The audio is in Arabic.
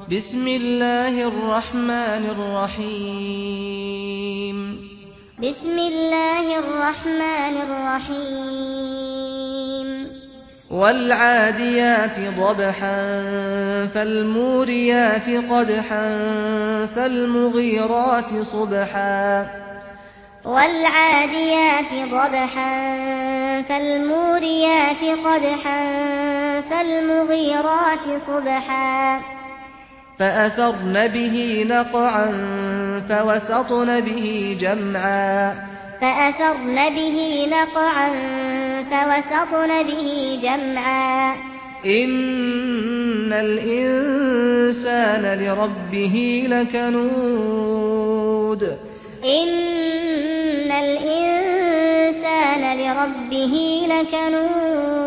بسم الله الرحمن الرحيم بسم الله الرحمن الرحيم والعاديات ضبحا فالموريات قدحا فالمغيرات صبحا والعاديات ضبحا فالموريات قدحا فالمغيرات صبحا فأثرن به نقعا فوسطن به جمعا. فأثرن به نقعا فوسطن به جمعا. إن الإنسان لربه لكنود. إن الإنسان لربه لكنود.